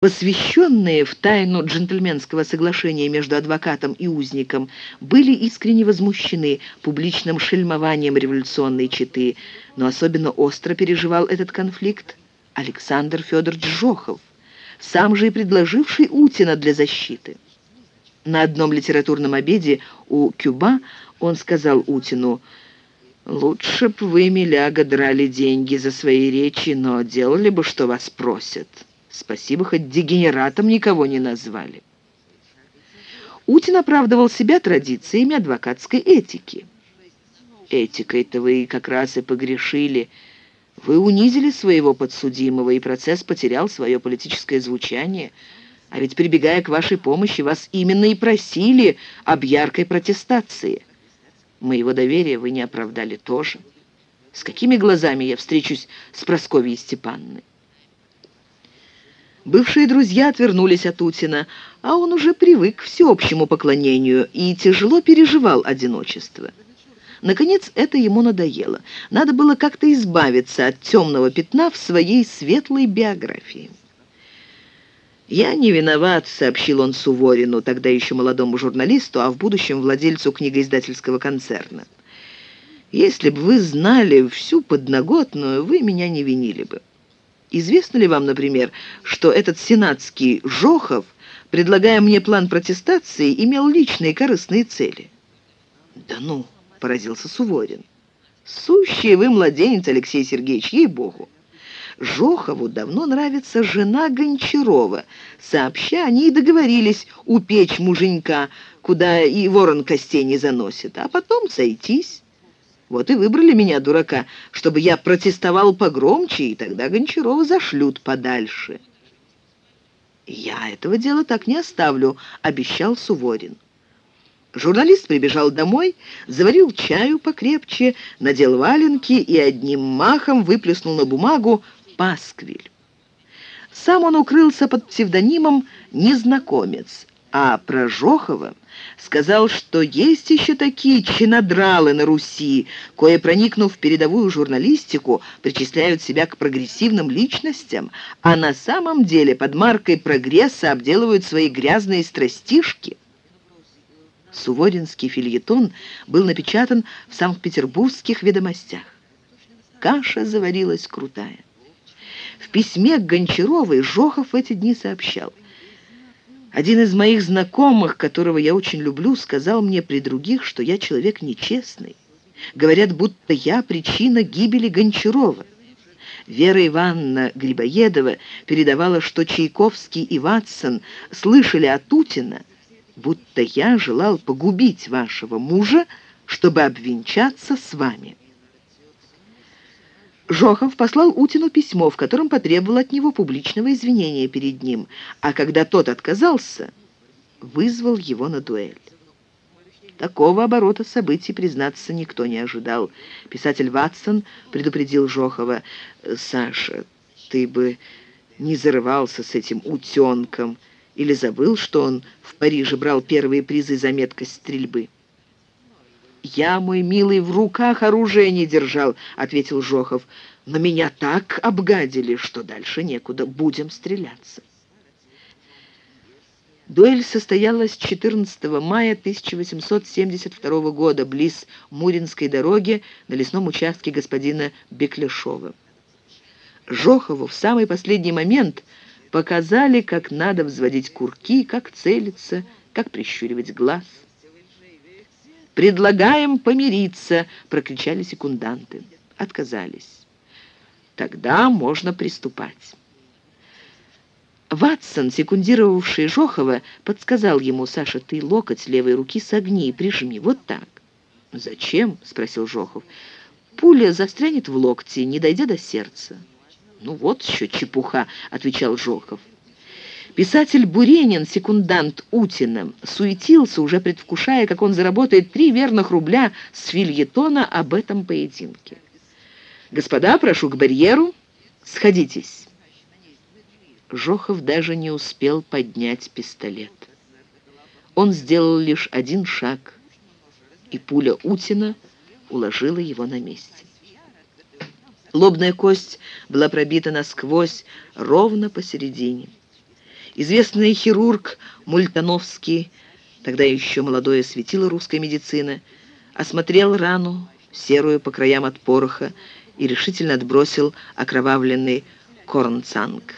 посвященные в тайну джентльменского соглашения между адвокатом и узником, были искренне возмущены публичным шельмованием революционной четы, но особенно остро переживал этот конфликт Александр Федорович Жохов, сам же и предложивший Утина для защиты. На одном литературном обеде у Кюба он сказал Утину, «Лучше б вы, миляга, драли деньги за свои речи, но делали бы, что вас просят». Спасибо, хоть дегенератом никого не назвали. Утин оправдывал себя традициями адвокатской этики. Этикой-то вы как раз и погрешили. Вы унизили своего подсудимого, и процесс потерял свое политическое звучание. А ведь, прибегая к вашей помощи, вас именно и просили об яркой протестации. Моего доверия вы не оправдали тоже. С какими глазами я встречусь с Прасковьей Степанной? Бывшие друзья отвернулись от Утина, а он уже привык к всеобщему поклонению и тяжело переживал одиночество. Наконец, это ему надоело. Надо было как-то избавиться от темного пятна в своей светлой биографии. «Я не виноват», — сообщил он Суворину, тогда еще молодому журналисту, а в будущем владельцу книгоиздательского концерна. «Если бы вы знали всю подноготную, вы меня не винили бы». Известно ли вам, например, что этот сенатский Жохов, предлагая мне план протестации, имел личные корыстные цели? «Да ну!» — поразился Суворин. «Сущий вы младенец, Алексей Сергеевич, ей-богу!» Жохову давно нравится жена Гончарова. Сообща, они и договорились упечь муженька, куда и ворон костей не заносит, а потом сойтись. Вот и выбрали меня, дурака, чтобы я протестовал погромче, и тогда Гончарова зашлют подальше. «Я этого дела так не оставлю», — обещал Суворин. Журналист прибежал домой, заварил чаю покрепче, надел валенки и одним махом выплеснул на бумагу «Пасквиль». Сам он укрылся под псевдонимом «Незнакомец», а про Жохова сказал, что есть еще такие чинодралы на Руси, кое, проникнув в передовую журналистику, причисляют себя к прогрессивным личностям, а на самом деле под маркой прогресса обделывают свои грязные страстишки. Суворинский фильетон был напечатан в Санкт-Петербургских ведомостях. Каша заварилась крутая. В письме к Гончаровой Жохов в эти дни сообщал. Один из моих знакомых, которого я очень люблю, сказал мне при других, что я человек нечестный. Говорят, будто я причина гибели Гончарова. Вера Ивановна Грибоедова передавала, что Чайковский и Ватсон слышали от Утина, будто я желал погубить вашего мужа, чтобы обвенчаться с вами. Жохов послал Утину письмо, в котором потребовал от него публичного извинения перед ним, а когда тот отказался, вызвал его на дуэль. Такого оборота событий, признаться, никто не ожидал. Писатель Ватсон предупредил Жохова, «Саша, ты бы не зарывался с этим утенком или забыл, что он в Париже брал первые призы за меткость стрельбы». «Я, мой милый, в руках оружия не держал», — ответил Жохов. «Но меня так обгадили, что дальше некуда. Будем стреляться». Дуэль состоялась 14 мая 1872 года близ Муринской дороги на лесном участке господина Беклешова. Жохову в самый последний момент показали, как надо взводить курки, как целиться, как прищуривать глаз. «Предлагаем помириться!» — прокричали секунданты. Отказались. Тогда можно приступать. Ватсон, секундировавший Жохова, подсказал ему, «Саша, ты локоть левой руки согни и прижми, вот так». «Зачем?» — спросил Жохов. «Пуля застрянет в локте, не дойдя до сердца». «Ну вот еще чепуха», — отвечал Жохов. Писатель Буренин, секундант Утина, суетился, уже предвкушая, как он заработает три верных рубля с фильетона об этом поединке. «Господа, прошу к барьеру, сходитесь». Жохов даже не успел поднять пистолет. Он сделал лишь один шаг, и пуля Утина уложила его на месте. Лобная кость была пробита насквозь, ровно посередине. Известный хирург Мультановский, тогда еще молодое светило русской медицины, осмотрел рану, серую по краям от пороха, и решительно отбросил окровавленный корнцанг.